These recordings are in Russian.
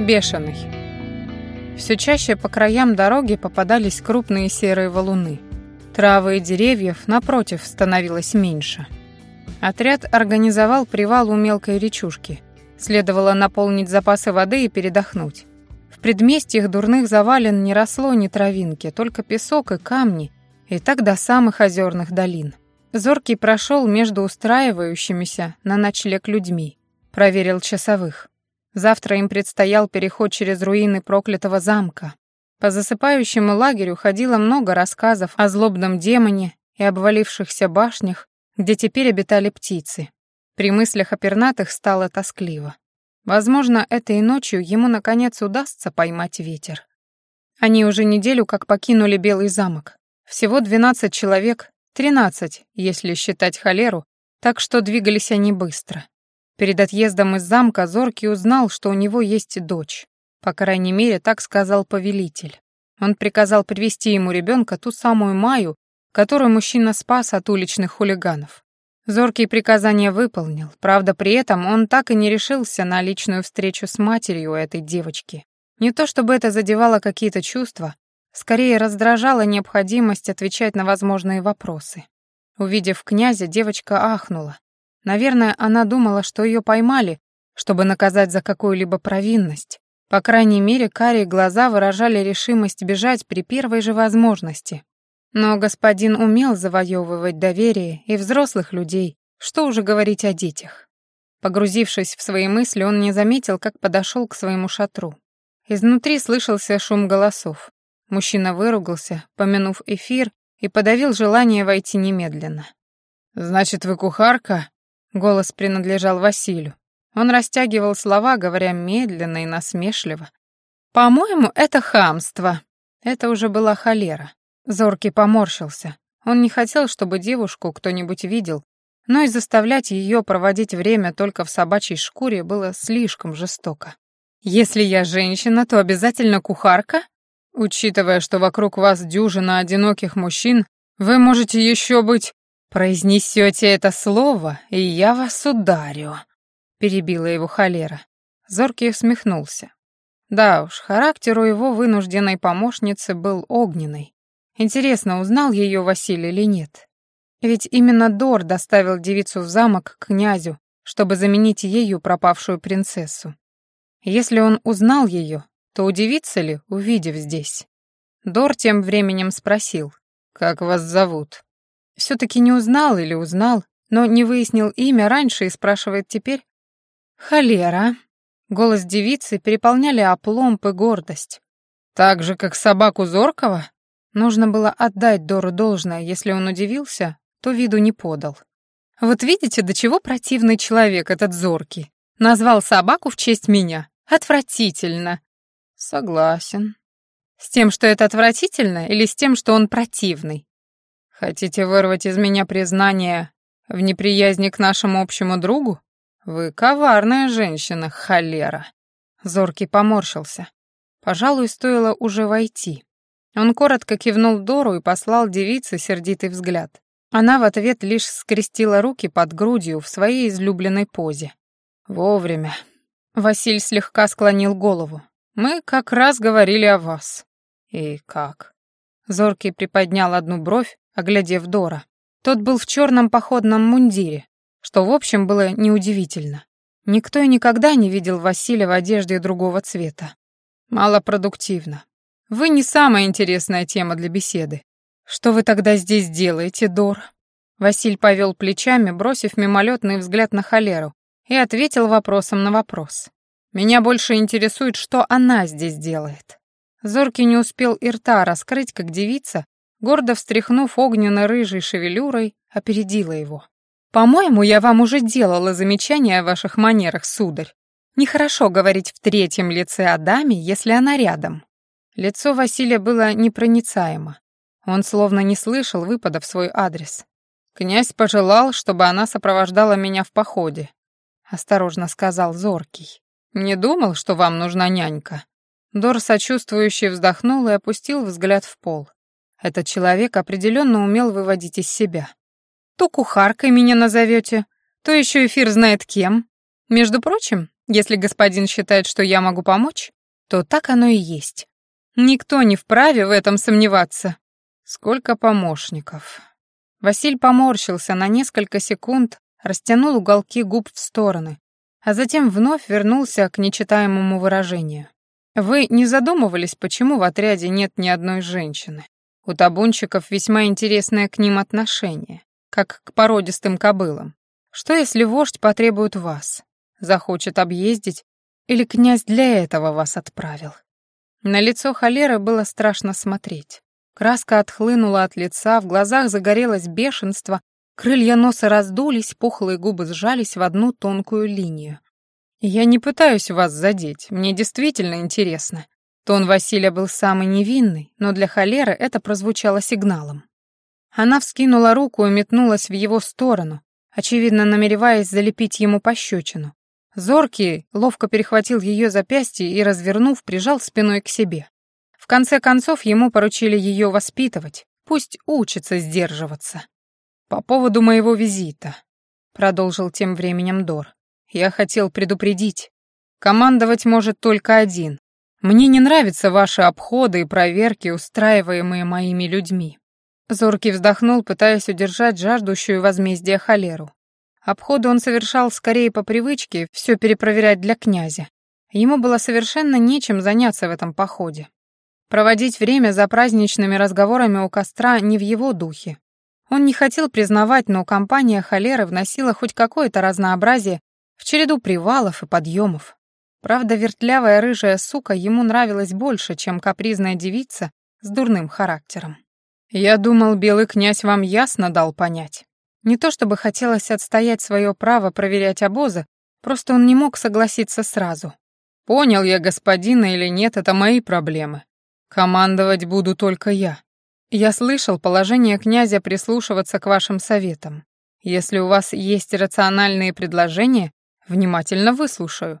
Бешеный. Все чаще по краям дороги попадались крупные серые валуны. Травы и деревьев, напротив, становилось меньше. Отряд организовал привал у мелкой речушки. Следовало наполнить запасы воды и передохнуть. В предместьях дурных завален не росло ни травинки, только песок и камни, и так до самых озерных долин. Зоркий прошел между устраивающимися на ночлег людьми, проверил часовых. Завтра им предстоял переход через руины проклятого замка. По засыпающему лагерю ходило много рассказов о злобном демоне и обвалившихся башнях, где теперь обитали птицы. При мыслях о пернатых стало тоскливо. Возможно, этой ночью ему наконец удастся поймать ветер. Они уже неделю как покинули Белый замок. Всего 12 человек, 13, если считать холеру, так что двигались они быстро. Перед отъездом из замка Зоркий узнал, что у него есть дочь. По крайней мере, так сказал повелитель. Он приказал привести ему ребенка ту самую Маю, которую мужчина спас от уличных хулиганов. Зоркий приказания выполнил, правда, при этом он так и не решился на личную встречу с матерью этой девочки. Не то чтобы это задевало какие-то чувства, скорее раздражала необходимость отвечать на возможные вопросы. Увидев князя, девочка ахнула. Наверное, она думала, что ее поймали, чтобы наказать за какую-либо провинность. По крайней мере, карие глаза выражали решимость бежать при первой же возможности. Но господин умел завоевывать доверие и взрослых людей, что уже говорить о детях. Погрузившись в свои мысли, он не заметил, как подошел к своему шатру. Изнутри слышался шум голосов. Мужчина выругался, помянув эфир, и подавил желание войти немедленно. «Значит, вы кухарка?» Голос принадлежал Василию. Он растягивал слова, говоря медленно и насмешливо. «По-моему, это хамство». Это уже была холера. Зоркий поморщился. Он не хотел, чтобы девушку кто-нибудь видел, но и заставлять ее проводить время только в собачьей шкуре было слишком жестоко. «Если я женщина, то обязательно кухарка? Учитывая, что вокруг вас дюжина одиноких мужчин, вы можете еще быть «Произнесете это слово, и я вас ударю», — перебила его холера. Зоркий усмехнулся. Да уж, характер у его вынужденной помощницы был огненный. Интересно, узнал ее Василий или нет? Ведь именно Дор доставил девицу в замок к князю, чтобы заменить ею пропавшую принцессу. Если он узнал ее, то удивится ли, увидев здесь? Дор тем временем спросил, «Как вас зовут?» Все-таки не узнал или узнал, но не выяснил имя раньше и спрашивает теперь. «Холера». Голос девицы переполняли опломб и гордость. «Так же, как собаку Зоркова?» Нужно было отдать Дору должное, если он удивился, то виду не подал. «Вот видите, до чего противный человек этот Зоркий. Назвал собаку в честь меня. Отвратительно». «Согласен». «С тем, что это отвратительно, или с тем, что он противный?» Хотите вырвать из меня признание в неприязни к нашему общему другу? Вы коварная женщина, холера. Зоркий поморщился. Пожалуй, стоило уже войти. Он коротко кивнул Дору и послал девице сердитый взгляд. Она в ответ лишь скрестила руки под грудью в своей излюбленной позе. Вовремя. Василь слегка склонил голову. Мы как раз говорили о вас. И как? Зоркий приподнял одну бровь, оглядев Дора. Тот был в черном походном мундире, что, в общем, было неудивительно. Никто и никогда не видел Василия в одежде другого цвета. Малопродуктивно. Вы не самая интересная тема для беседы. Что вы тогда здесь делаете, Дор? Василь повел плечами, бросив мимолетный взгляд на холеру, и ответил вопросом на вопрос. Меня больше интересует, что она здесь делает. Зоркий не успел и рта раскрыть, как девица, гордо встряхнув огненно-рыжей шевелюрой, опередила его. «По-моему, я вам уже делала замечание о ваших манерах, сударь. Нехорошо говорить в третьем лице о даме, если она рядом». Лицо Василия было непроницаемо. Он словно не слышал выпада в свой адрес. «Князь пожелал, чтобы она сопровождала меня в походе», — осторожно сказал Зоркий. «Не думал, что вам нужна нянька». Дор сочувствующе вздохнул и опустил взгляд в пол. Этот человек определенно умел выводить из себя. То кухаркой меня назовете, то еще эфир знает кем. Между прочим, Если господин считает, что я могу помочь, то так оно и есть. Никто не вправе в этом сомневаться. Сколько помощников. Василь поморщился на несколько секунд, растянул уголки губ в стороны, а затем вновь вернулся к нечитаемому выражению. Вы не задумывались, почему в отряде нет ни одной женщины? У табунчиков весьма интересное к ним отношение, как к породистым кобылам. Что если вождь потребует вас? захочет объездить, или князь для этого вас отправил. На лицо холеры было страшно смотреть. Краска отхлынула от лица, в глазах загорелось бешенство, крылья носа раздулись, пухлые губы сжались в одну тонкую линию. «Я не пытаюсь вас задеть, мне действительно интересно». Тон Василия был самый невинный, но для холеры это прозвучало сигналом. Она вскинула руку и метнулась в его сторону, очевидно намереваясь залепить ему пощечину. Зоркий ловко перехватил ее запястье и, развернув, прижал спиной к себе. В конце концов, ему поручили ее воспитывать, пусть учится сдерживаться. «По поводу моего визита», — продолжил тем временем Дор, — «я хотел предупредить. Командовать может только один. Мне не нравятся ваши обходы и проверки, устраиваемые моими людьми». Зоркий вздохнул, пытаясь удержать жаждущую возмездия холеру. Обходы он совершал скорее по привычке все перепроверять для князя. Ему было совершенно нечем заняться в этом походе. Проводить время за праздничными разговорами у костра не в его духе. Он не хотел признавать, но компания холеры вносила хоть какое-то разнообразие в череду привалов и подъемов. Правда, вертлявая рыжая сука ему нравилась больше, чем капризная девица с дурным характером. «Я думал, белый князь вам ясно дал понять». Не то чтобы хотелось отстоять свое право проверять обозы, просто он не мог согласиться сразу. Понял я господина или нет, это мои проблемы. Командовать буду только я. Я слышал положение князя прислушиваться к вашим советам. Если у вас есть рациональные предложения, внимательно выслушаю.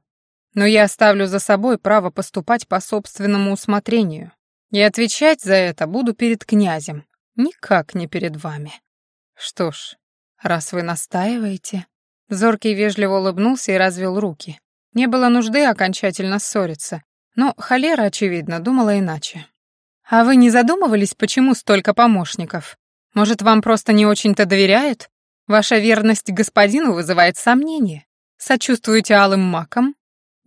Но я оставлю за собой право поступать по собственному усмотрению. И отвечать за это буду перед князем, никак не перед вами. Что ж, «Раз вы настаиваете...» Зоркий вежливо улыбнулся и развел руки. Не было нужды окончательно ссориться, но холера, очевидно, думала иначе. «А вы не задумывались, почему столько помощников? Может, вам просто не очень-то доверяют? Ваша верность господину вызывает сомнения. Сочувствуете алым макам?»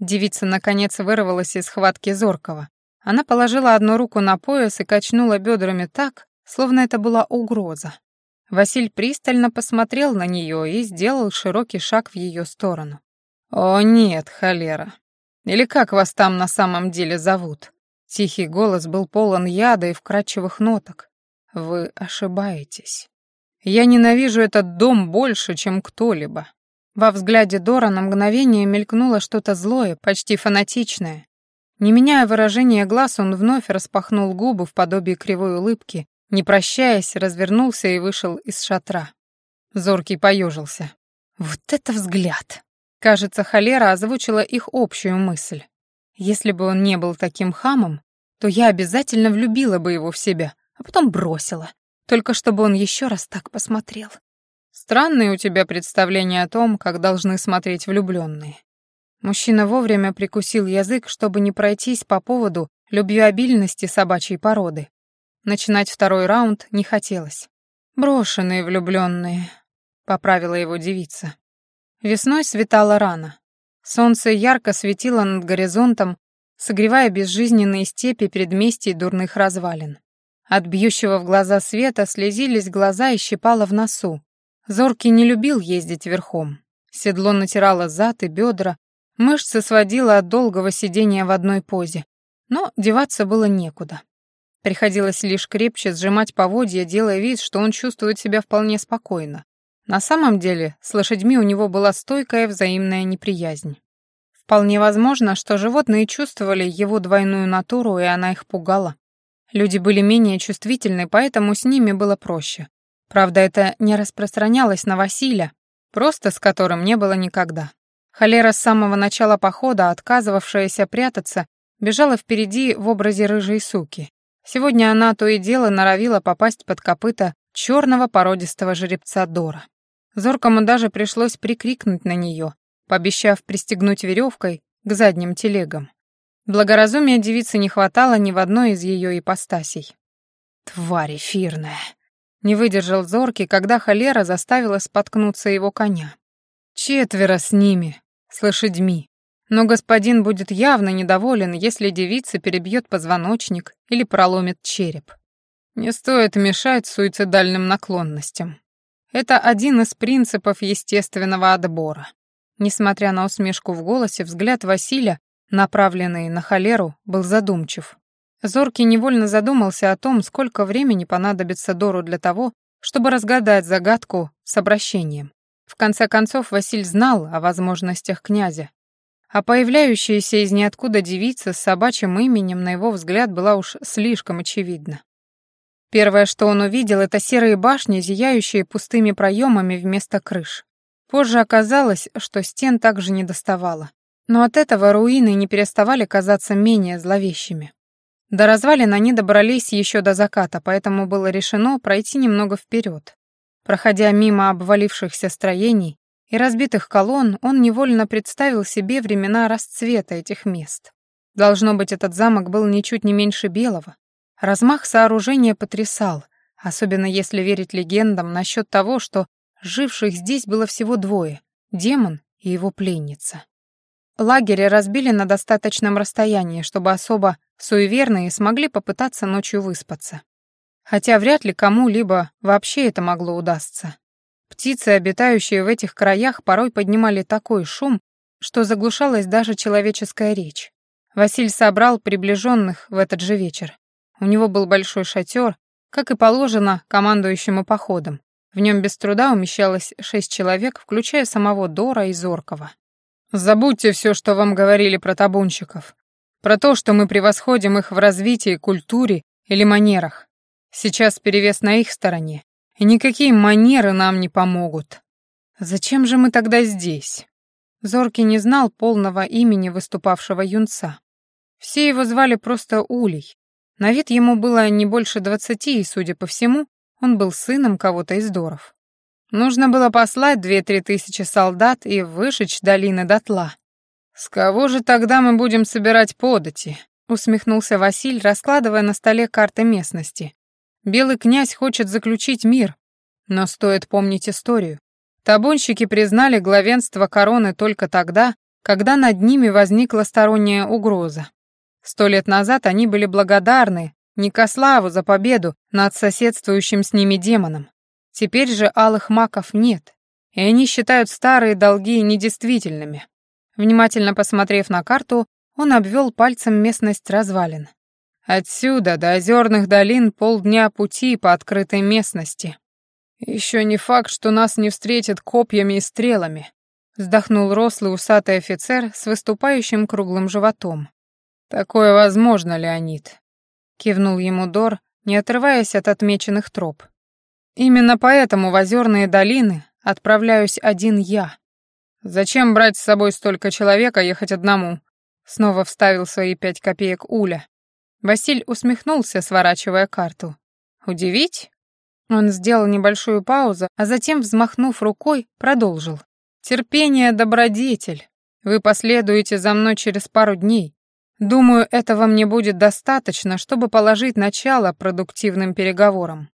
Девица, наконец, вырвалась из схватки Зоркого. Она положила одну руку на пояс и качнула бедрами так, словно это была угроза. Василь пристально посмотрел на нее и сделал широкий шаг в ее сторону. «О нет, холера! Или как вас там на самом деле зовут?» Тихий голос был полон яда и вкрадчивых ноток. «Вы ошибаетесь. Я ненавижу этот дом больше, чем кто-либо». Во взгляде Дора на мгновение мелькнуло что-то злое, почти фанатичное. Не меняя выражения глаз, он вновь распахнул губы в подобии кривой улыбки не прощаясь, развернулся и вышел из шатра. Зоркий поежился. Вот это взгляд! Кажется, холера озвучила их общую мысль. Если бы он не был таким хамом, то я обязательно влюбила бы его в себя, а потом бросила, только чтобы он еще раз так посмотрел. Странные у тебя представления о том, как должны смотреть влюбленные. Мужчина вовремя прикусил язык, чтобы не пройтись по поводу любвеобильности собачьей породы. Начинать второй раунд не хотелось. «Брошенные влюбленные», — поправила его девица. Весной светало рано. Солнце ярко светило над горизонтом, согревая безжизненные степи предместий дурных развалин. От бьющего в глаза света слезились глаза и щипало в носу. Зоркий не любил ездить верхом. Седло натирало зад и бедра, мышцы сводило от долгого сидения в одной позе. Но деваться было некуда. Приходилось лишь крепче сжимать поводья, делая вид, что он чувствует себя вполне спокойно. На самом деле, с лошадьми у него была стойкая взаимная неприязнь. Вполне возможно, что животные чувствовали его двойную натуру, и она их пугала. Люди были менее чувствительны, поэтому с ними было проще. Правда, это не распространялось на Василия, просто с которым не было никогда. Холера с самого начала похода, отказывавшаяся прятаться, бежала впереди в образе рыжей суки. Сегодня она то и дело норовила попасть под копыта черного породистого жеребца Дора. Зоркому даже пришлось прикрикнуть на нее, пообещав пристегнуть веревкой к задним телегам. Благоразумия девицы не хватало ни в одной из ее ипостасей. «Тварь эфирная!» Не выдержал зоркий, когда холера заставила споткнуться его коня. «Четверо с ними, с лошадьми. Но господин будет явно недоволен, если девица перебьет позвоночник или проломит череп. Не стоит мешать суицидальным наклонностям. Это один из принципов естественного отбора. Несмотря на усмешку в голосе, взгляд Василия, направленный на холеру, был задумчив. Зоркий невольно задумался о том, сколько времени понадобится Дору для того, чтобы разгадать загадку с обращением. В конце концов, Василь знал о возможностях князя, а появляющаяся из ниоткуда девица с собачьим именем, на его взгляд, была уж слишком очевидна. Первое, что он увидел, это серые башни, зияющие пустыми проемами вместо крыш. Позже оказалось, что стен также не доставало. Но от этого руины не переставали казаться менее зловещими. До развалин они добрались еще до заката, поэтому было решено пройти немного вперед. Проходя мимо обвалившихся строений и разбитых колонн, он невольно представил себе времена расцвета этих мест. Должно быть, этот замок был ничуть не меньше белого. Размах сооружения потрясал, особенно если верить легендам насчет того, что живших здесь было всего двое — демон и его пленница. Лагерь разбили на достаточном расстоянии, чтобы особо суеверные смогли попытаться ночью выспаться. Хотя вряд ли кому-либо вообще это могло удастся. Птицы, обитающие в этих краях, порой поднимали такой шум, что заглушалась даже человеческая речь. Василь собрал приближенных в этот же вечер. У него был большой шатер, как и положено командующему походом. В нем без труда умещалось шесть человек, включая самого Дора и Зоркова. Забудьте все, что вам говорили про табунщиков. Про то, что мы превосходим их в развитии, культуре или манерах. Сейчас перевес на их стороне, и никакие манеры нам не помогут. Зачем же мы тогда здесь? Зоркий не знал полного имени выступавшего юнца. Все его звали просто Улей. На вид ему было не больше двадцати, и, судя по всему, он был сыном кого-то из Доров. Нужно было послать две-три тысячи солдат и вышечь долины дотла. «С кого же тогда мы будем собирать подати?» — усмехнулся Василь, раскладывая на столе карты местности. «Белый князь хочет заключить мир, но стоит помнить историю. Табунщики признали главенство короны только тогда, когда над ними возникла сторонняя угроза. Сто лет назад они были благодарны Никославу за победу над соседствующим с ними демоном. Теперь же алых маков нет, и они считают старые долги недействительными. Внимательно посмотрев на карту, он обвел пальцем местность развалин. Отсюда до озерных долин полдня пути по открытой местности. Еще не факт, что нас не встретят копьями и стрелами, вздохнул рослый усатый офицер с выступающим круглым животом. Такое возможно, Леонид, кивнул ему Дор, не отрываясь от отмеченных троп. Именно поэтому в озерные долины отправляюсь один я. Зачем брать с собой столько человек, а ехать одному? Снова вставил свои пять копеек Уля. Василь усмехнулся, сворачивая карту. Удивить? Он сделал небольшую паузу, а затем, взмахнув рукой, продолжил. «Терпение, добродетель. Вы последуете за мной через пару дней. Думаю, этого мне будет достаточно, чтобы положить начало продуктивным переговорам.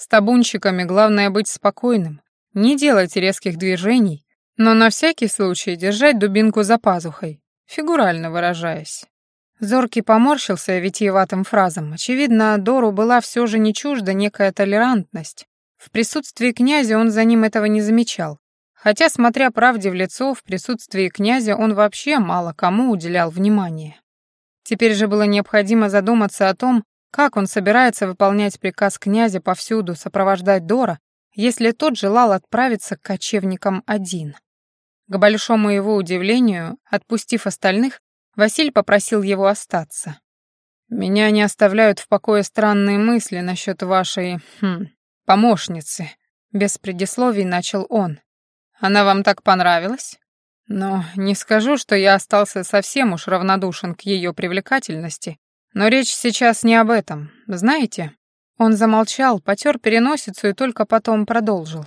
С табунщиками главное быть спокойным, не делать резких движений, но на всякий случай держать дубинку за пазухой, фигурально выражаясь. Зоркий поморщился витиеватым фразам. Очевидно, Дору была все же не чужда некая толерантность. В присутствии князя он за ним этого не замечал. Хотя, смотря правде в лицо, в присутствии князя он вообще мало кому уделял внимания. Теперь же было необходимо задуматься о том, как он собирается выполнять приказ князя повсюду сопровождать Дора, если тот желал отправиться к кочевникам один? К большому его удивлению, отпустив остальных, Василь попросил его остаться. «Меня не оставляют в покое странные мысли насчет вашей... Хм, помощницы», — без предисловий начал он. «Она вам так понравилась?» «Но не скажу, что я остался совсем уж равнодушен к ее привлекательности, но речь сейчас не об этом, знаете?» Он замолчал, потер переносицу и только потом продолжил.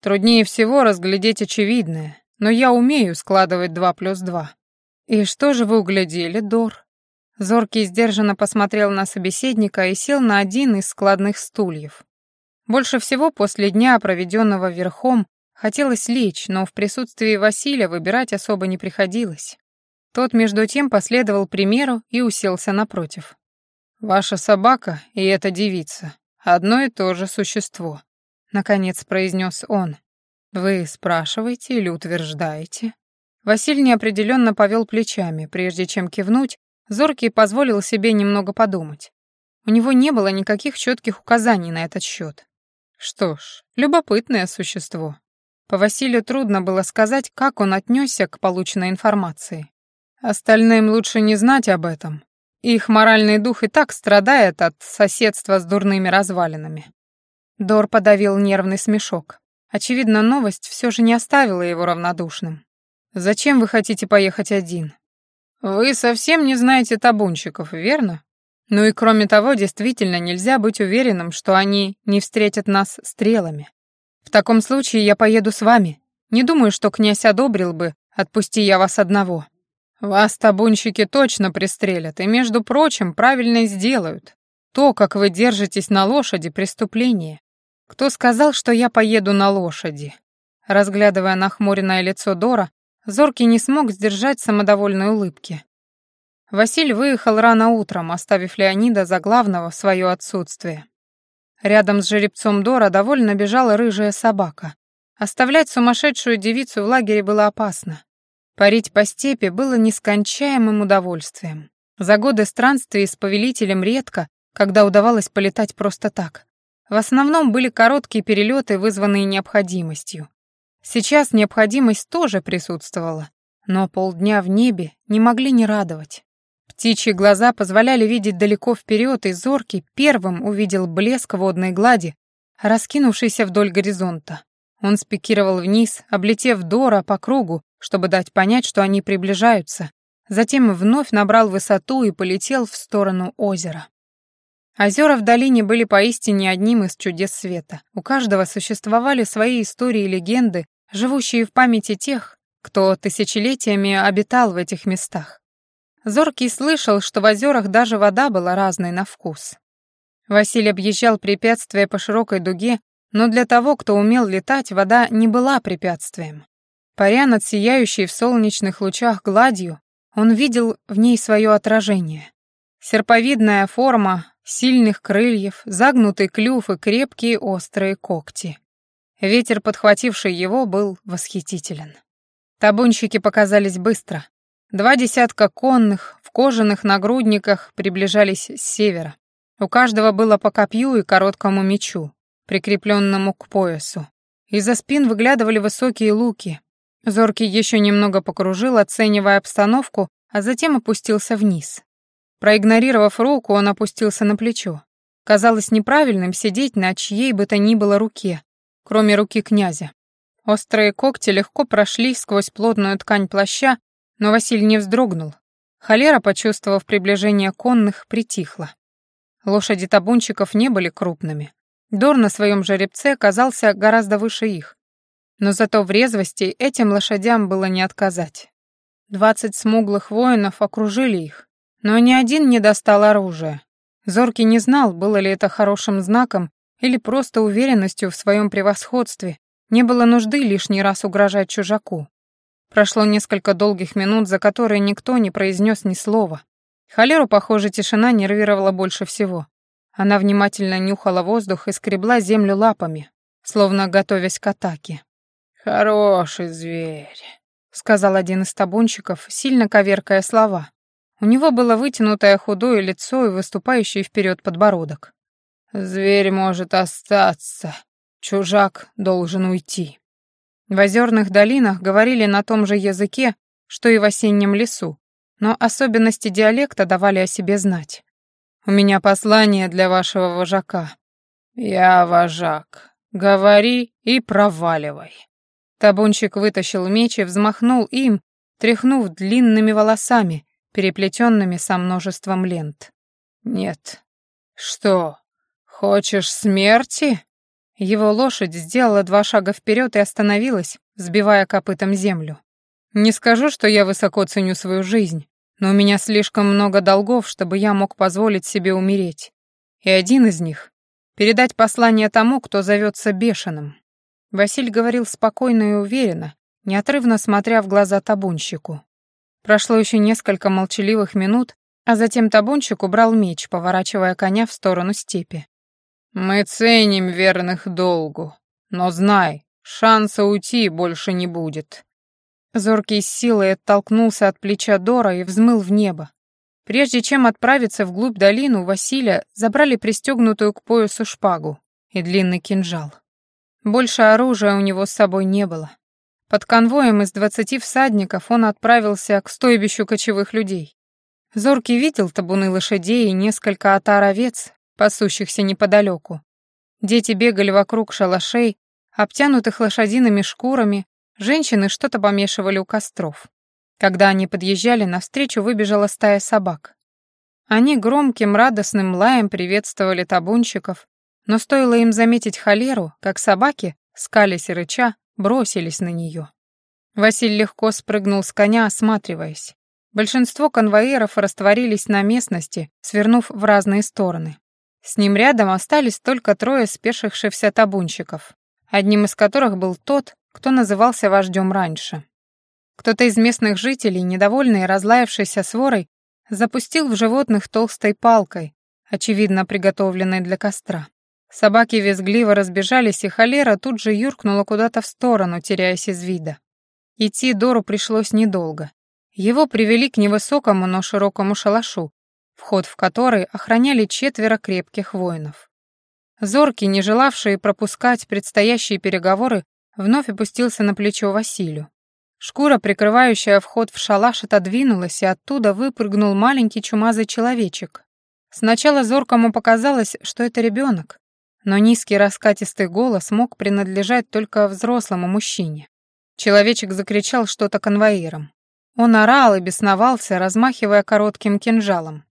«Труднее всего разглядеть очевидное. но я умею складывать два плюс два. И что же вы углядели, Дор? Зоркий сдержанно посмотрел на собеседника и сел на один из складных стульев. Больше всего после дня, проведенного верхом, хотелось лечь, но в присутствии Василия выбирать особо не приходилось. Тот, между тем, последовал примеру и уселся напротив. «Ваша собака и эта девица — одно и то же существо», — наконец произнес он. «Вы спрашиваете или утверждаете?» Василий неопределенно повел плечами, прежде чем кивнуть, Зоркий позволил себе немного подумать. У него не было никаких четких указаний на этот счет. Что ж, любопытное существо. По Василию трудно было сказать, как он отнесся к полученной информации. Остальным лучше не знать об этом. Их моральный дух и так страдает от соседства с дурными развалинами. Дор подавил нервный смешок. Очевидно, новость все же не оставила его равнодушным. «Зачем вы хотите поехать один?» «Вы совсем не знаете табунщиков, верно? Ну и кроме того, действительно нельзя быть уверенным, что они не встретят нас стрелами. В таком случае я поеду с вами. Не думаю, что князь одобрил бы, отпусти я вас одного. Вас табунщики точно пристрелят, и, между прочим, правильно сделают. То, как вы держитесь на лошади, преступление. Кто сказал, что я поеду на лошади? Разглядывая нахмуренное лицо Дора, Зоркий не смог сдержать самодовольной улыбки. Василь выехал рано утром, оставив Леонида за главного в свое отсутствие. Рядом с жеребцом Дора довольно бежала рыжая собака. Оставлять сумасшедшую девицу в лагере было опасно. Парить по степи было нескончаемым удовольствием. За годы странствий с повелителем редко, когда удавалось полетать просто так. В основном были короткие перелеты, вызванные необходимостью. Сейчас необходимость тоже присутствовала, но полдня в небе не могли не радовать. Птичьи глаза позволяли видеть далеко вперед, и зоркий первым увидел блеск водной глади, раскинувшийся вдоль горизонта. Он спикировал вниз, облетев Дора по кругу, чтобы дать понять, что они приближаются, затем вновь набрал высоту и полетел в сторону озера. Озера в долине были поистине одним из чудес света. У каждого существовали свои истории и легенды, живущие в памяти тех, кто тысячелетиями обитал в этих местах. Зоркий слышал, что в озерах даже вода была разной на вкус. Василий объезжал препятствия по широкой дуге, но для того, кто умел летать, вода не была препятствием. Паря над сияющей в солнечных лучах гладью, он видел в ней свое отражение. Серповидная форма сильных крыльев, загнутый клюв и крепкие острые когти. Ветер, подхвативший его, был восхитителен. Табунщики показались быстро. Два десятка конных в кожаных нагрудниках приближались с севера. У каждого было по копью и короткому мечу, прикрепленному к поясу. Из-за спин выглядывали высокие луки. Зоркий еще немного покружил, оценивая обстановку, а затем опустился вниз. Проигнорировав руку, он опустился на плечо. Казалось неправильным сидеть на чьей бы то ни было руке, кроме руки князя. Острые когти легко прошли сквозь плотную ткань плаща, но Василий не вздрогнул. Холера, почувствовав приближение конных, притихла. Лошади табунчиков не были крупными. Дор на своем жеребце казался гораздо выше их. Но зато в резвости этим лошадям было не отказать. Двадцать смуглых воинов окружили их, но ни один не достал оружия. Зоркий не знал, было ли это хорошим знаком или просто уверенностью в своем превосходстве, не было нужды лишний раз угрожать чужаку. Прошло несколько долгих минут, за которые никто не произнес ни слова. Холеру, похоже, тишина нервировала больше всего. Она внимательно нюхала воздух и скребла землю лапами, словно готовясь к атаке. «Хороший зверь», — сказал один из табунщиков, сильно коверкая слова. У него было вытянутое худое лицо и выступающий вперед подбородок. Зверь может остаться, чужак должен уйти. В озерных долинах говорили на том же языке, что и в осеннем лесу, но особенности диалекта давали о себе знать. «У меня послание для вашего вожака». «Я вожак. Говори и проваливай». Табунчик вытащил меч и взмахнул им, тряхнув длинными волосами, переплетенными со множеством лент. «Нет». «Что, «Хочешь смерти?» Его лошадь сделала два шага вперед и остановилась, взбивая копытом землю. «Не скажу, что я высоко ценю свою жизнь, но у меня слишком много долгов, чтобы я мог позволить себе умереть. И один из них — передать послание тому, кто зовется бешеным». Василь говорил спокойно и уверенно, неотрывно смотря в глаза табунщику. Прошло еще несколько молчаливых минут, а затем табунщик убрал меч, поворачивая коня в сторону степи. «Мы ценим верных долгу, но знай, шанса уйти больше не будет». Зоркий с силой оттолкнулся от плеча Дора и взмыл в небо. Прежде чем отправиться вглубь долину, Василия забрали пристегнутую к поясу шпагу и длинный кинжал. Больше оружия у него с собой не было. Под конвоем из двадцати всадников он отправился к стойбищу кочевых людей. Зоркий видел табуны лошадей и несколько отар овец, пасущихся неподалеку. Дети бегали вокруг шалашей, обтянутых лошадиными шкурами, женщины что-то помешивали у костров. Когда они подъезжали, навстречу выбежала стая собак. Они громким радостным лаем приветствовали табунщиков, но стоило им заметить холеру, как собаки, скались и рыча, бросились на нее. Василий легко спрыгнул с коня, осматриваясь. Большинство конвоиров растворились на местности, свернув в разные стороны. С ним рядом остались только трое спешившихся табунщиков, одним из которых был тот, кто назывался вождем раньше. Кто-то из местных жителей, недовольный и разлаявшийся сворой, запустил в животных толстой палкой, очевидно приготовленной для костра. Собаки визгливо разбежались, и холера тут же юркнула куда-то в сторону, теряясь из вида. Идти Дору пришлось недолго. Его привели к невысокому, но широкому шалашу, вход в который охраняли четверо крепких воинов. Зоркий, не желавший пропускать предстоящие переговоры, вновь опустился на плечо Василию. Шкура, прикрывающая вход в шалаш, отодвинулась, и оттуда выпрыгнул маленький чумазый человечек. Сначала Зоркому показалось, что это ребенок, но низкий раскатистый голос мог принадлежать только взрослому мужчине. Человечек закричал что-то конвоирам. Он орал и бесновался, размахивая коротким кинжалом.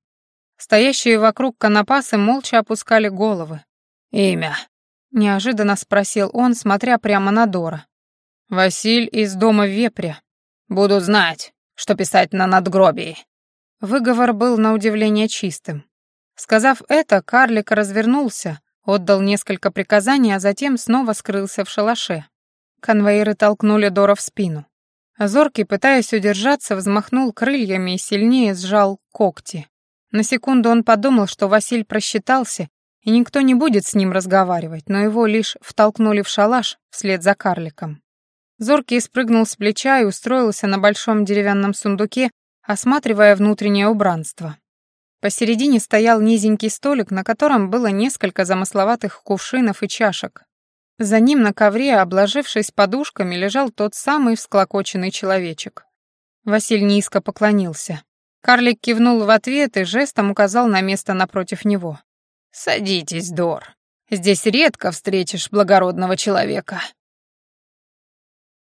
Стоящие вокруг конопасы молча опускали головы. «Имя?» — неожиданно спросил он, смотря прямо на Дора. «Василь из дома Вепря. Буду знать, что писать на надгробии». Выговор был на удивление чистым. Сказав это, карлик развернулся, отдал несколько приказаний, а затем снова скрылся в шалаше. Конвоиры толкнули Дора в спину. Зоркий, пытаясь удержаться, взмахнул крыльями и сильнее сжал когти. На секунду он подумал, что Василь просчитался, и никто не будет с ним разговаривать, но его лишь втолкнули в шалаш вслед за карликом. Зоркий спрыгнул с плеча и устроился на большом деревянном сундуке, осматривая внутреннее убранство. Посередине стоял низенький столик, на котором было несколько замысловатых кувшинов и чашек. За ним на ковре, обложившись подушками, лежал тот самый всклокоченный человечек. Василь низко поклонился. Карлик кивнул в ответ и жестом указал на место напротив него. «Садитесь, Дор. Здесь редко встретишь благородного человека».